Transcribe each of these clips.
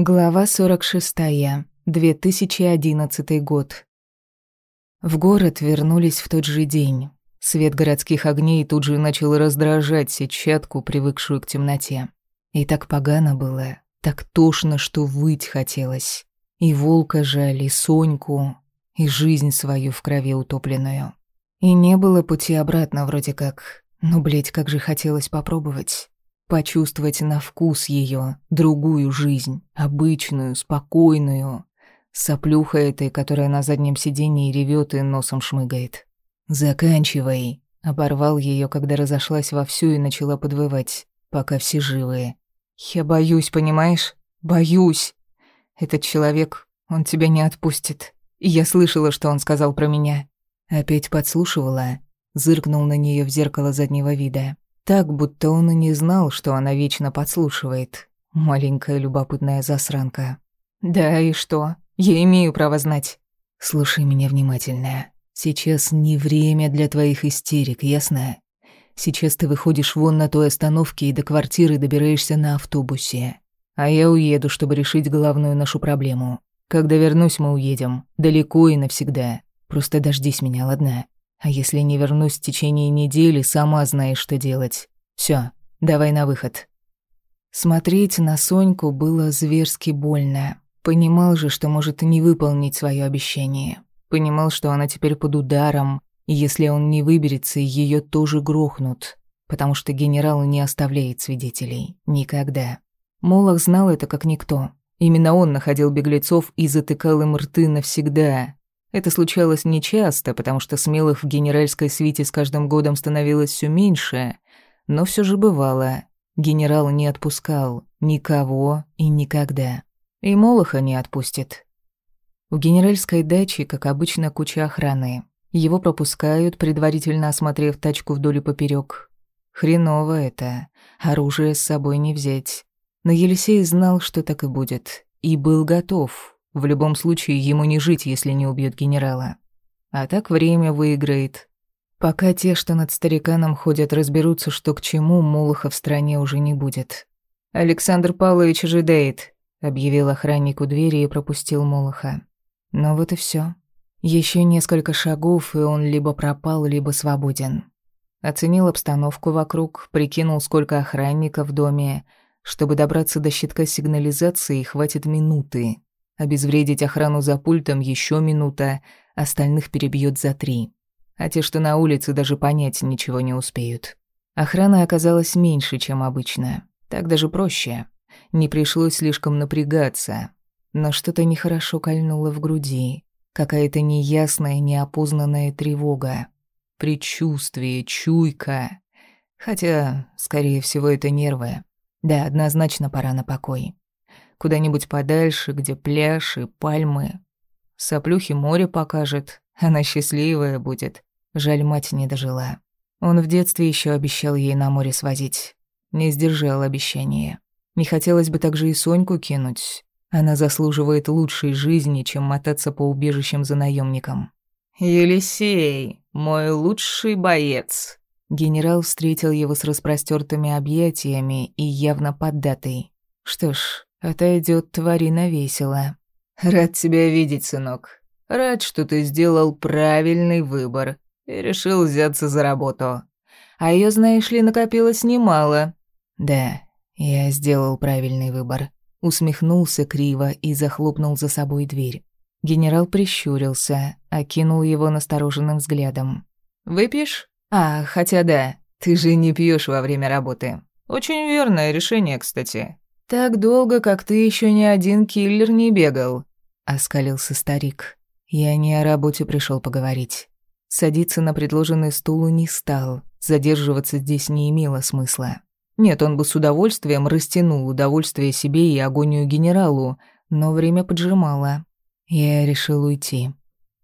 Глава 46. 2011 год. В город вернулись в тот же день. Свет городских огней тут же начал раздражать сетчатку, привыкшую к темноте. И так погано было, так тошно, что выть хотелось. И волка жаль, и Соньку, и жизнь свою в крови утопленную. И не было пути обратно вроде как. Но, блядь, как же хотелось попробовать. Почувствовать на вкус ее другую жизнь, обычную, спокойную. Соплюха этой, которая на заднем сиденье ревет и носом шмыгает. «Заканчивай», — оборвал ее, когда разошлась вовсю и начала подвывать, пока все живые. «Я боюсь, понимаешь? Боюсь. Этот человек, он тебя не отпустит. И я слышала, что он сказал про меня». Опять подслушивала, зыркнул на нее в зеркало заднего вида. Так, будто он и не знал, что она вечно подслушивает. Маленькая любопытная засранка. «Да и что? Я имею право знать». «Слушай меня внимательно. Сейчас не время для твоих истерик, ясно? Сейчас ты выходишь вон на той остановке и до квартиры добираешься на автобусе. А я уеду, чтобы решить главную нашу проблему. Когда вернусь, мы уедем. Далеко и навсегда. Просто дождись меня, ладно?» А если не вернусь в течение недели, сама знаешь, что делать. Все, давай на выход. Смотреть на Соньку было зверски больно. Понимал же, что может не выполнить свое обещание. Понимал, что она теперь под ударом, и если он не выберется, ее тоже грохнут, потому что генерал не оставляет свидетелей. Никогда. Молох знал это как никто. Именно он находил беглецов и затыкал им рты навсегда, это случалось нечасто, потому что смелых в генеральской свите с каждым годом становилось все меньше, но все же бывало. Генерал не отпускал никого и никогда. И Молоха не отпустит. У генеральской дачи, как обычно, куча охраны. Его пропускают, предварительно осмотрев тачку вдоль и поперёк. Хреново это. Оружие с собой не взять. Но Елисей знал, что так и будет. И был готов. В любом случае, ему не жить, если не убьют генерала. А так время выиграет. Пока те, что над стариканом ходят, разберутся, что к чему, Молоха в стране уже не будет. «Александр Павлович ожидает», — объявил охранник у двери и пропустил Молоха. Но вот и все. Еще несколько шагов, и он либо пропал, либо свободен. Оценил обстановку вокруг, прикинул, сколько охранников в доме. Чтобы добраться до щитка сигнализации, хватит минуты. Обезвредить охрану за пультом еще минута, остальных перебьет за три. А те, что на улице, даже понять ничего не успеют. Охрана оказалась меньше, чем обычно. Так даже проще. Не пришлось слишком напрягаться. Но что-то нехорошо кольнуло в груди. Какая-то неясная, неопознанная тревога. Предчувствие, чуйка. Хотя, скорее всего, это нервы. Да, однозначно пора на покой. Куда-нибудь подальше, где пляж и пальмы. Соплюхи море покажет. Она счастливая будет. Жаль, мать не дожила. Он в детстве еще обещал ей на море свозить. Не сдержал обещание. Не хотелось бы также и Соньку кинуть. Она заслуживает лучшей жизни, чем мотаться по убежищам за наемником. «Елисей, мой лучший боец!» Генерал встретил его с распростертыми объятиями и явно поддатый. Что ж, Отойдет тварина весело. Рад тебя видеть, сынок. Рад, что ты сделал правильный выбор и решил взяться за работу. А ее, знаешь ли, накопилось немало. Да, я сделал правильный выбор. Усмехнулся криво и захлопнул за собой дверь. Генерал прищурился, окинул его настороженным взглядом. «Выпьешь? А, хотя да, ты же не пьешь во время работы. Очень верное решение, кстати. «Так долго, как ты, еще ни один киллер не бегал», — оскалился старик. «Я не о работе пришел поговорить. Садиться на предложенный стул не стал, задерживаться здесь не имело смысла. Нет, он бы с удовольствием растянул удовольствие себе и агонию генералу, но время поджимало. Я решил уйти.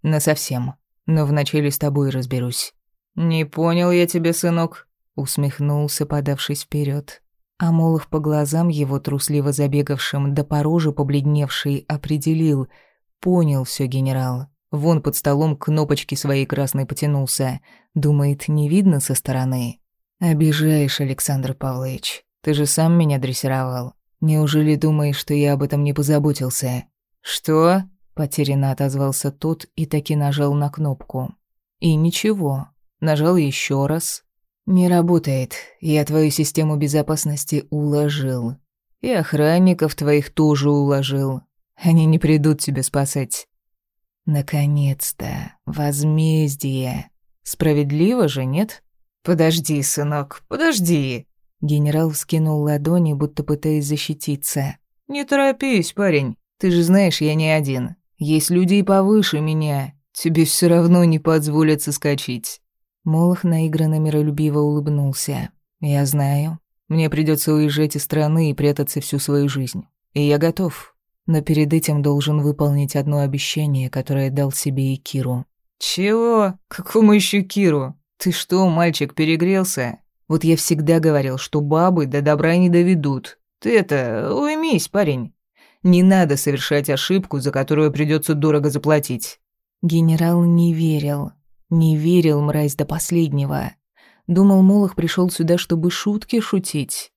Насовсем. Но вначале с тобой разберусь». «Не понял я тебя, сынок», — усмехнулся, подавшись вперед. Амолов по глазам его трусливо забегавшим, до порожи побледневший, определил. Понял все генерал. Вон под столом кнопочки своей красной потянулся. Думает, не видно со стороны. «Обижаешь, Александр Павлович. Ты же сам меня дрессировал. Неужели думаешь, что я об этом не позаботился?» «Что?» — потерянно отозвался тот и таки нажал на кнопку. «И ничего. Нажал еще раз. Не работает. Я твою систему безопасности уложил. И охранников твоих тоже уложил. Они не придут тебя спасать». «Наконец-то. Возмездие. Справедливо же, нет?» «Подожди, сынок, подожди!» Генерал вскинул ладони, будто пытаясь защититься. «Не торопись, парень. Ты же знаешь, я не один. Есть люди и повыше меня. Тебе все равно не позволят соскочить». Молох наигранно миролюбиво улыбнулся. «Я знаю. Мне придется уезжать из страны и прятаться всю свою жизнь. И я готов. Но перед этим должен выполнить одно обещание, которое дал себе и Киру». «Чего? Какому еще Киру? Ты что, мальчик, перегрелся? Вот я всегда говорил, что бабы до добра не доведут. Ты это, уймись, парень. Не надо совершать ошибку, за которую придется дорого заплатить». Генерал не верил. Не верил, мразь, до последнего. Думал, Молох пришел сюда, чтобы шутки шутить.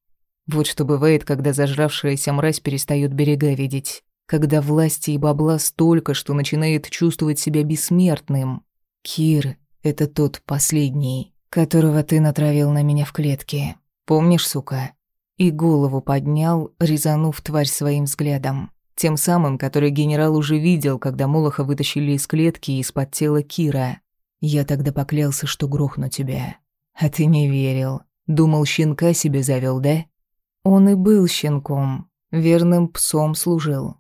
Вот что бывает, когда зажравшаяся мразь перестает берега видеть. Когда власти и бабла столько, что начинает чувствовать себя бессмертным. Кир — это тот последний которого ты натравил на меня в клетке. Помнишь, сука?» И голову поднял, резанув тварь своим взглядом. Тем самым, который генерал уже видел, когда Молоха вытащили из клетки из-под тела Кира. «Я тогда поклялся, что грохну тебя. А ты не верил. Думал, щенка себе завел, да?» Он и был щенком, верным псом служил.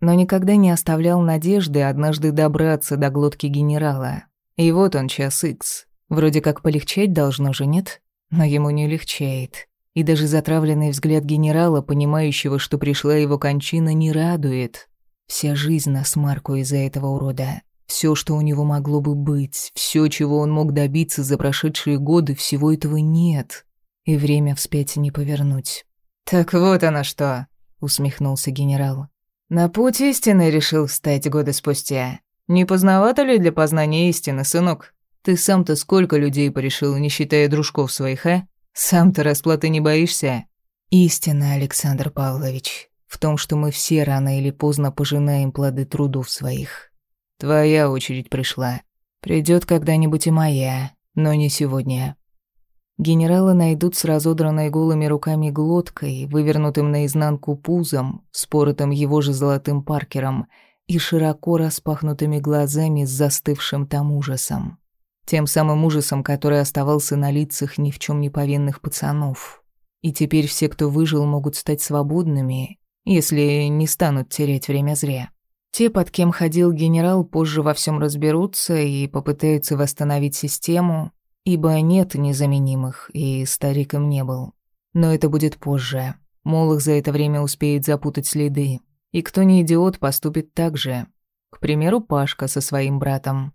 Но никогда не оставлял надежды однажды добраться до глотки генерала. И вот он, час икс. Вроде как полегчать должно же, нет? Но ему не легчает. И даже затравленный взгляд генерала, понимающего, что пришла его кончина, не радует. Вся жизнь на смарку из-за этого урода. Все, что у него могло бы быть, все, чего он мог добиться за прошедшие годы, всего этого нет. И время вспять не повернуть. «Так вот оно что!» — усмехнулся генерал. «На путь истины решил встать годы спустя. Не поздновато ли для познания истины, сынок?» Ты сам-то сколько людей порешил, не считая дружков своих, а? Сам-то расплаты не боишься? Истина, Александр Павлович, в том, что мы все рано или поздно пожинаем плоды трудов своих. Твоя очередь пришла. Придет когда-нибудь и моя, но не сегодня. Генерала найдут с разодранной голыми руками глоткой, вывернутым наизнанку пузом, споротым его же золотым паркером и широко распахнутыми глазами с застывшим там ужасом. Тем самым ужасом, который оставался на лицах ни в чем не повинных пацанов. И теперь все, кто выжил, могут стать свободными, если не станут терять время зря. Те, под кем ходил генерал, позже во всем разберутся и попытаются восстановить систему, ибо нет незаменимых, и старик им не был. Но это будет позже. Молох за это время успеет запутать следы. И кто не идиот, поступит так же. К примеру, Пашка со своим братом.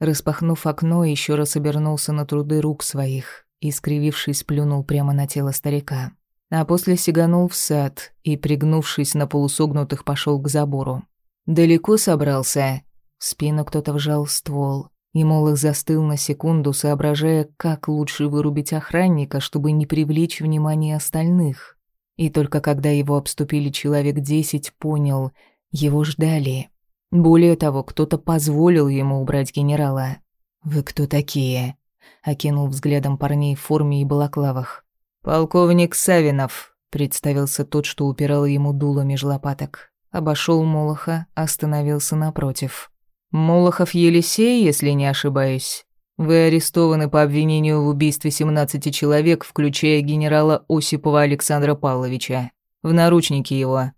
Распахнув окно, еще раз обернулся на труды рук своих и, скривившись, плюнул прямо на тело старика. А после сиганул в сад и, пригнувшись на полусогнутых, пошел к забору. «Далеко собрался?» В спину кто-то вжал ствол, и Молох застыл на секунду, соображая, как лучше вырубить охранника, чтобы не привлечь внимание остальных. И только когда его обступили человек десять, понял, его ждали. Более того, кто-то позволил ему убрать генерала. «Вы кто такие?» — окинул взглядом парней в форме и балаклавах. «Полковник Савинов», — представился тот, что упирал ему дуло меж лопаток. Обошел Молоха, остановился напротив. «Молохов Елисей, если не ошибаюсь. Вы арестованы по обвинению в убийстве 17 человек, включая генерала Осипова Александра Павловича. В наручники его».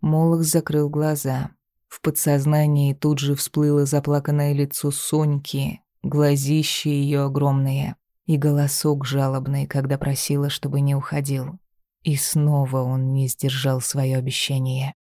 Молох закрыл глаза. В подсознании тут же всплыло заплаканное лицо Соньки, глазища ее огромные и голосок жалобный, когда просила, чтобы не уходил. И снова он не сдержал свое обещание.